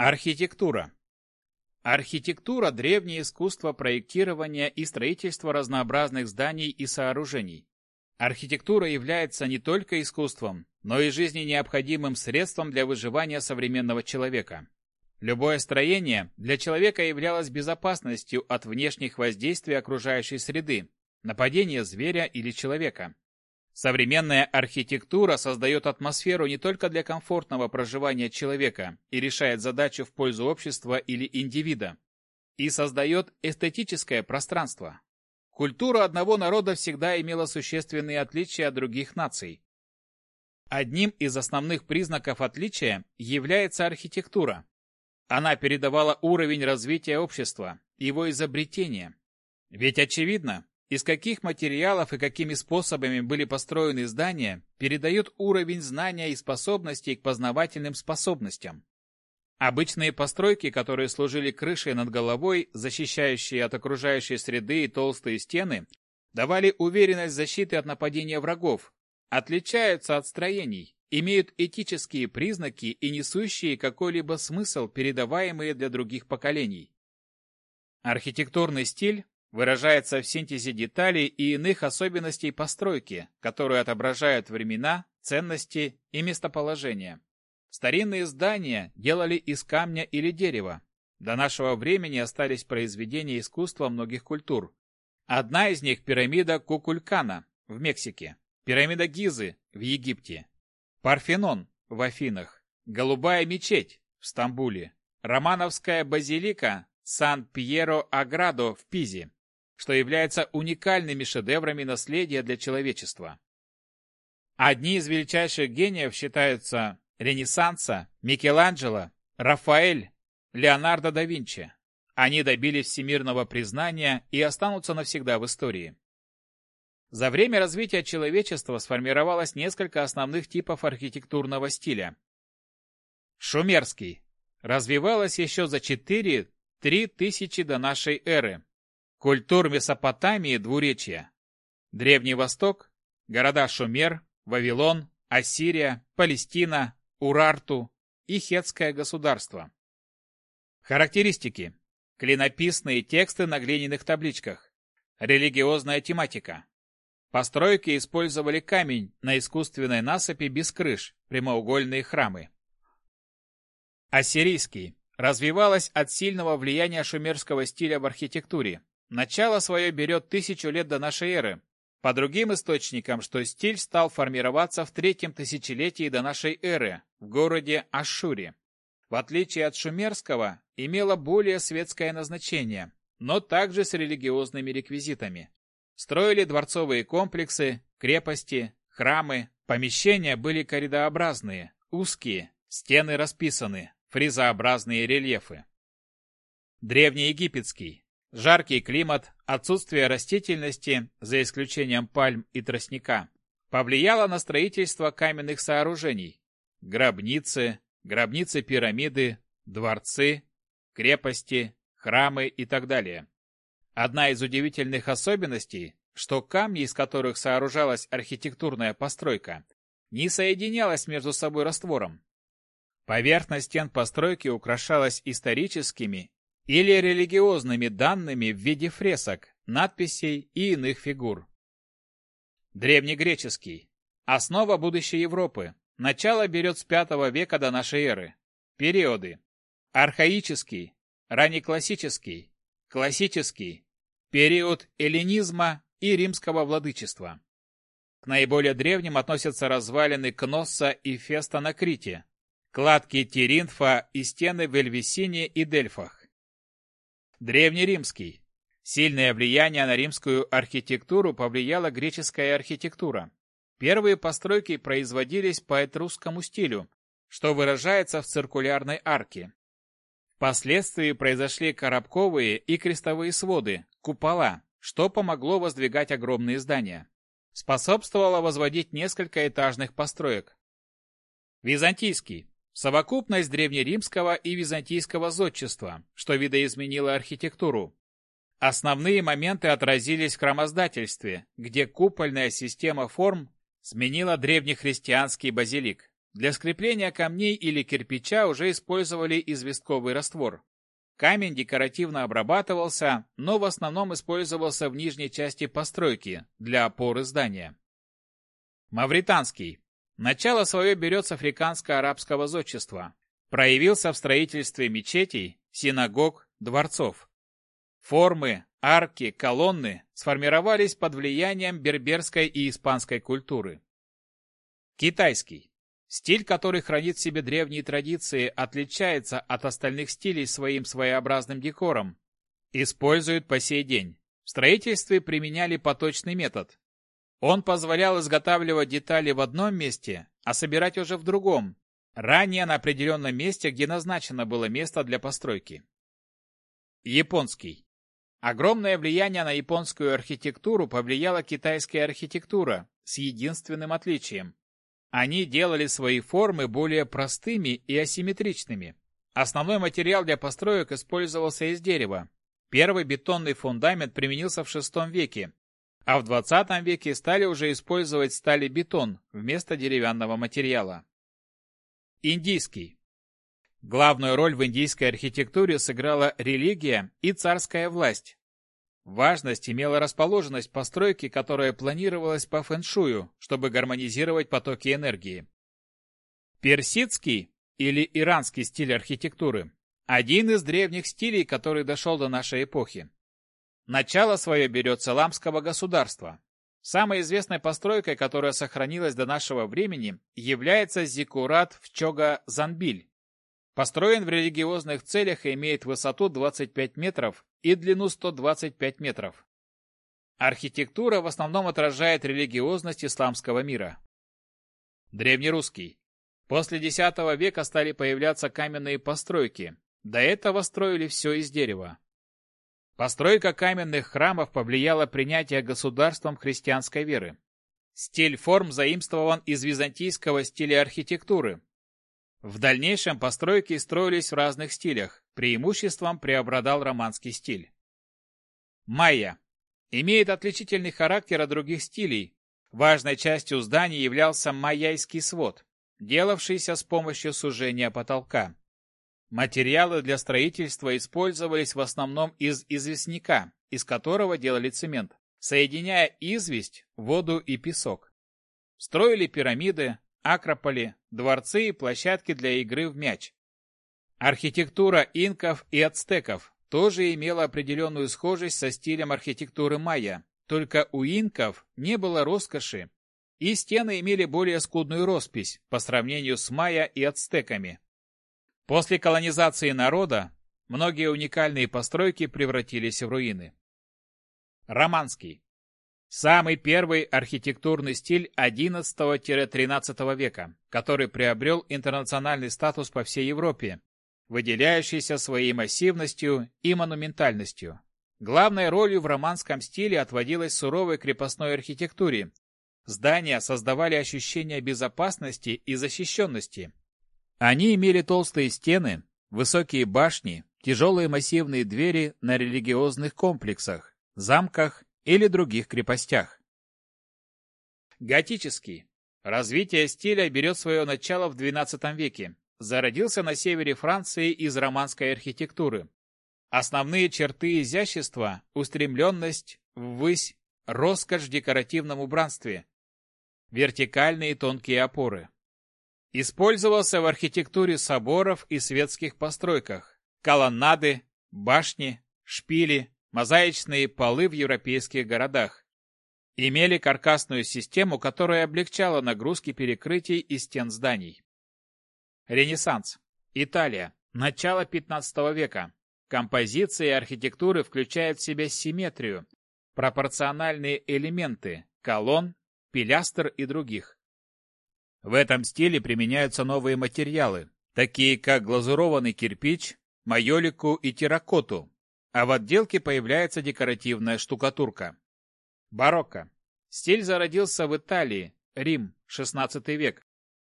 Архитектура. Архитектура – древнее искусство проектирования и строительства разнообразных зданий и сооружений. Архитектура является не только искусством, но и жизни необходимым средством для выживания современного человека. Любое строение для человека являлось безопасностью от внешних воздействий окружающей среды, нападения зверя или человека. Современная архитектура создает атмосферу не только для комфортного проживания человека и решает задачу в пользу общества или индивида, и создает эстетическое пространство. Культура одного народа всегда имела существенные отличия от других наций. Одним из основных признаков отличия является архитектура. Она передавала уровень развития общества, его изобретения. Ведь очевидно, из каких материалов и какими способами были построены здания, передает уровень знания и способностей к познавательным способностям. Обычные постройки, которые служили крышей над головой, защищающие от окружающей среды и толстые стены, давали уверенность защиты от нападения врагов, отличаются от строений, имеют этические признаки и несущие какой-либо смысл, передаваемые для других поколений. Архитектурный стиль выражается в синтезе деталей и иных особенностей постройки, которые отображают времена, ценности и местоположение. Старинные здания делали из камня или дерева. До нашего времени остались произведения искусства многих культур. Одна из них – пирамида Кукулькана в Мексике, пирамида Гизы в Египте, Парфенон в Афинах, Голубая мечеть в Стамбуле, Романовская базилика Сан-Пьеро-Аградо в Пизе, что является уникальными шедеврами наследия для человечества. Одни из величайших гениев считаются Ренессанса, Микеланджело, Рафаэль, Леонардо да Винчи. Они добились всемирного признания и останутся навсегда в истории. За время развития человечества сформировалось несколько основных типов архитектурного стиля. Шумерский. Развивалась еще за 4-3 тысячи до нашей эры. Культур Месопотамии двуречья. Древний Восток, города Шумер, Вавилон, Ассирия, Палестина, Урарту и Хетское государство. Характеристики. Клинописные тексты на глиняных табличках. Религиозная тематика. Постройки использовали камень на искусственной насыпи без крыш, прямоугольные храмы. Ассирийский. Развивалась от сильного влияния шумерского стиля в архитектуре. Начало свое берет тысячу лет до нашей эры. По другим источникам, что стиль стал формироваться в третьем тысячелетии до нашей эры в городе Ашшуре. В отличие от шумерского, имело более светское назначение, но также с религиозными реквизитами. Строили дворцовые комплексы, крепости, храмы, помещения были коридообразные, узкие, стены расписаны, фризообразные рельефы. Древнеегипетский Жаркий климат, отсутствие растительности, за исключением пальм и тростника, повлияло на строительство каменных сооружений. Гробницы, гробницы-пирамиды, дворцы, крепости, храмы и так далее. Одна из удивительных особенностей, что камни, из которых сооружалась архитектурная постройка, не соединялась между собой раствором. Поверхность стен постройки украшалась историческими или религиозными данными в виде фресок, надписей и иных фигур. Древнегреческий. Основа будущей Европы. Начало берет с V века до нашей эры. Периоды. Архаический, раннеклассический, классический, период эллинизма и римского владычества. К наиболее древним относятся развалины Кносса и Феста на Крите, кладки Теринфа и стены в Эльвисине и Дельфах. Древнеримский. Сильное влияние на римскую архитектуру повлияла греческая архитектура. Первые постройки производились по этрусскому стилю, что выражается в циркулярной арке. Впоследствии произошли коробковые и крестовые своды, купола, что помогло воздвигать огромные здания. Способствовало возводить несколько этажных построек. Византийский. Совокупность древнеримского и византийского зодчества, что видоизменило архитектуру. Основные моменты отразились в храмоздательстве, где купольная система форм сменила древнехристианский базилик. Для скрепления камней или кирпича уже использовали известковый раствор. Камень декоративно обрабатывался, но в основном использовался в нижней части постройки для опоры здания. Мавританский. Начало свое берет с африканско-арабского зодчества. Проявился в строительстве мечетей, синагог, дворцов. Формы, арки, колонны сформировались под влиянием берберской и испанской культуры. Китайский. Стиль, который хранит в себе древние традиции, отличается от остальных стилей своим своеобразным декором. Используют по сей день. В строительстве применяли поточный метод. Он позволял изготавливать детали в одном месте, а собирать уже в другом, ранее на определенном месте, где назначено было место для постройки. Японский. Огромное влияние на японскую архитектуру повлияла китайская архитектура с единственным отличием. Они делали свои формы более простыми и асимметричными. Основной материал для построек использовался из дерева. Первый бетонный фундамент применился в VI веке, а в 20 веке стали уже использовать сталь-бетон вместо деревянного материала. Индийский. Главную роль в индийской архитектуре сыграла религия и царская власть, Важность имела расположенность постройки, которая планировалась по фэншую, чтобы гармонизировать потоки энергии. Персидский или иранский стиль архитектуры – один из древних стилей, который дошел до нашей эпохи. Начало свое берет с Иламского государства. Самой известной постройкой, которая сохранилась до нашего времени, является зиккурат в Чога-Занбиль, Построен в религиозных целях и имеет высоту 25 метров и длину 125 метров. Архитектура в основном отражает религиозность исламского мира. Древнерусский. После X века стали появляться каменные постройки. До этого строили все из дерева. Постройка каменных храмов повлияла принятие государством христианской веры. Стиль форм заимствован из византийского стиля архитектуры, в дальнейшем постройки строились в разных стилях, преимуществом преобладал романский стиль. Майя. Имеет отличительный характер от других стилей. Важной частью зданий являлся майяйский свод, делавшийся с помощью сужения потолка. Материалы для строительства использовались в основном из известняка, из которого делали цемент, соединяя известь, воду и песок. Строили пирамиды, акрополи, дворцы и площадки для игры в мяч. Архитектура инков и ацтеков тоже имела определенную схожесть со стилем архитектуры майя, только у инков не было роскоши, и стены имели более скудную роспись по сравнению с майя и ацтеками. После колонизации народа многие уникальные постройки превратились в руины. Романский. Самый первый архитектурный стиль XI-XIII века, который приобрел интернациональный статус по всей Европе, выделяющийся своей массивностью и монументальностью. Главной ролью в романском стиле отводилась суровой крепостной архитектуре. Здания создавали ощущение безопасности и защищенности. Они имели толстые стены, высокие башни, тяжелые массивные двери на религиозных комплексах, замках или других крепостях. Готический. Развитие стиля берет свое начало в XII веке. Зародился на севере Франции из романской архитектуры. Основные черты изящества – устремленность, ввысь, роскошь в декоративном убранстве, вертикальные тонкие опоры. Использовался в архитектуре соборов и светских постройках, колоннады, башни, шпили, мозаичные полы в европейских городах. Имели каркасную систему, которая облегчала нагрузки перекрытий и стен зданий. Ренессанс. Италия. Начало 15 века. Композиции архитектуры включают в себя симметрию, пропорциональные элементы, колонн, пилястр и других. В этом стиле применяются новые материалы, такие как глазурованный кирпич, майолику и терракоту, а в отделке появляется декоративная штукатурка. Барокко. Стиль зародился в Италии, Рим, XVI век.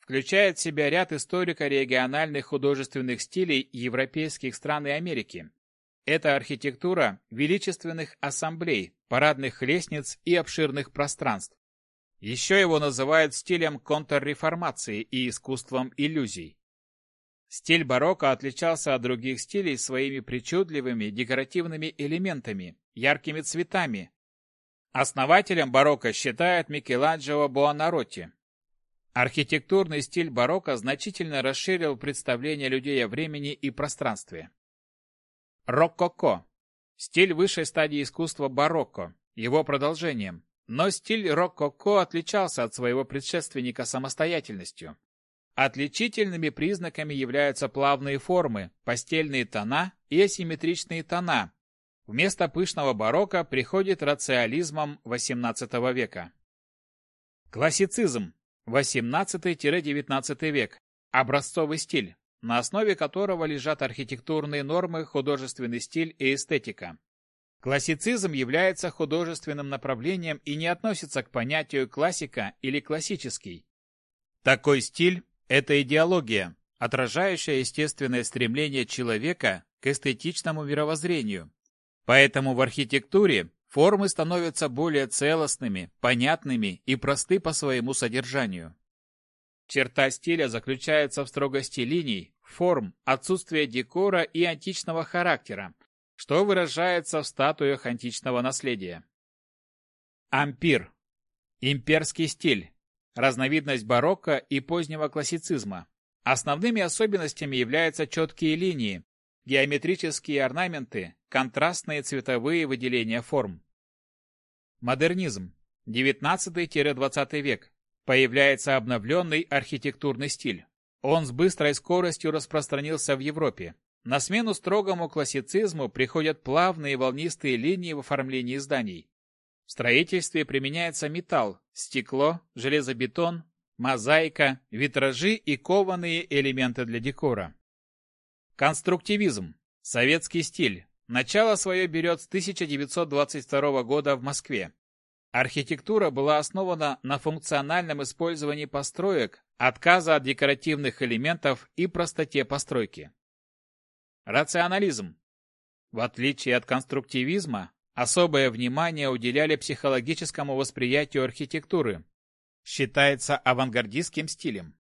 Включает в себя ряд историко-региональных художественных стилей европейских стран и Америки. Это архитектура величественных ассамблей, парадных лестниц и обширных пространств. Еще его называют стилем контрреформации и искусством иллюзий. Стиль барокко отличался от других стилей своими причудливыми декоративными элементами, яркими цветами. Основателем барокко считают Микеланджело Буонаротти. Архитектурный стиль барокко значительно расширил представление людей о времени и пространстве. Рококо – стиль высшей стадии искусства барокко, его продолжением, но стиль рококо отличался от своего предшественника самостоятельностью. Отличительными признаками являются плавные формы, постельные тона и асимметричные тона. Вместо пышного барокко приходит рациализмом XVIII века. Классицизм. 18-19 век. Образцовый стиль, на основе которого лежат архитектурные нормы, художественный стиль и эстетика. Классицизм является художественным направлением и не относится к понятию классика или классический. Такой стиль – это идеология, отражающая естественное стремление человека к эстетичному мировоззрению. Поэтому в архитектуре формы становятся более целостными, понятными и просты по своему содержанию. Черта стиля заключается в строгости линий, форм, отсутствии декора и античного характера, что выражается в статуях античного наследия. Ампир. Имперский стиль. Разновидность барокко и позднего классицизма. Основными особенностями являются четкие линии, геометрические орнаменты, контрастные цветовые выделения форм. Модернизм. 19-20 век. Появляется обновленный архитектурный стиль. Он с быстрой скоростью распространился в Европе. На смену строгому классицизму приходят плавные волнистые линии в оформлении зданий. В строительстве применяется металл, стекло, железобетон, мозаика, витражи и кованые элементы для декора. Конструктивизм. Советский стиль. Начало свое берет с 1922 года в Москве. Архитектура была основана на функциональном использовании построек, отказа от декоративных элементов и простоте постройки. Рационализм. В отличие от конструктивизма, особое внимание уделяли психологическому восприятию архитектуры. Считается авангардистским стилем.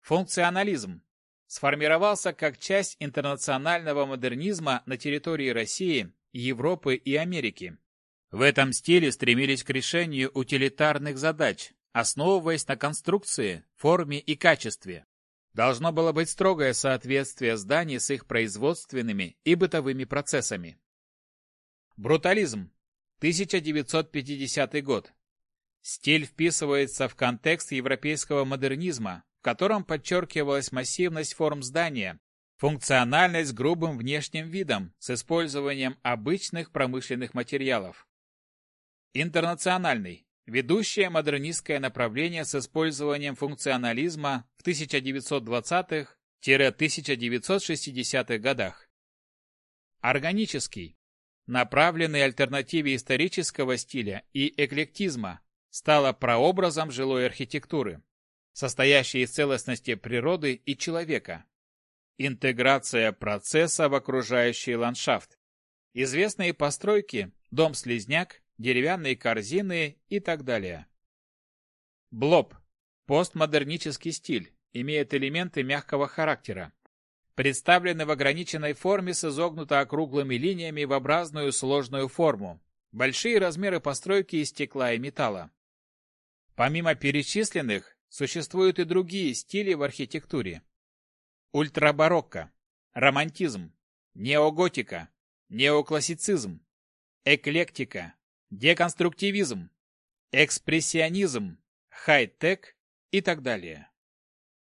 Функционализм. Сформировался как часть интернационального модернизма на территории России, Европы и Америки. В этом стиле стремились к решению утилитарных задач, основываясь на конструкции, форме и качестве. Должно было быть строгое соответствие зданий с их производственными и бытовыми процессами. Брутализм. 1950 год. Стиль вписывается в контекст европейского модернизма, в котором подчеркивалась массивность форм здания, функциональность грубым внешним видом с использованием обычных промышленных материалов. Интернациональный. Ведущее модернистское направление с использованием функционализма 1920-1960-х годах. Органический. Направленный альтернативе исторического стиля и эклектизма, стало прообразом жилой архитектуры, состоящей из целостности природы и человека. Интеграция процесса в окружающий ландшафт. Известные постройки – дом-слизняк, деревянные корзины и так далее. Блоб. Постмодернический стиль. Имеет элементы мягкого характера. Представлены в ограниченной форме с изогнуто округлыми линиями в образную сложную форму. Большие размеры постройки из стекла и металла. Помимо перечисленных, существуют и другие стили в архитектуре. Ультрабарокко, романтизм, неоготика, неоклассицизм, эклектика, деконструктивизм, экспрессионизм, хай-тек и так далее.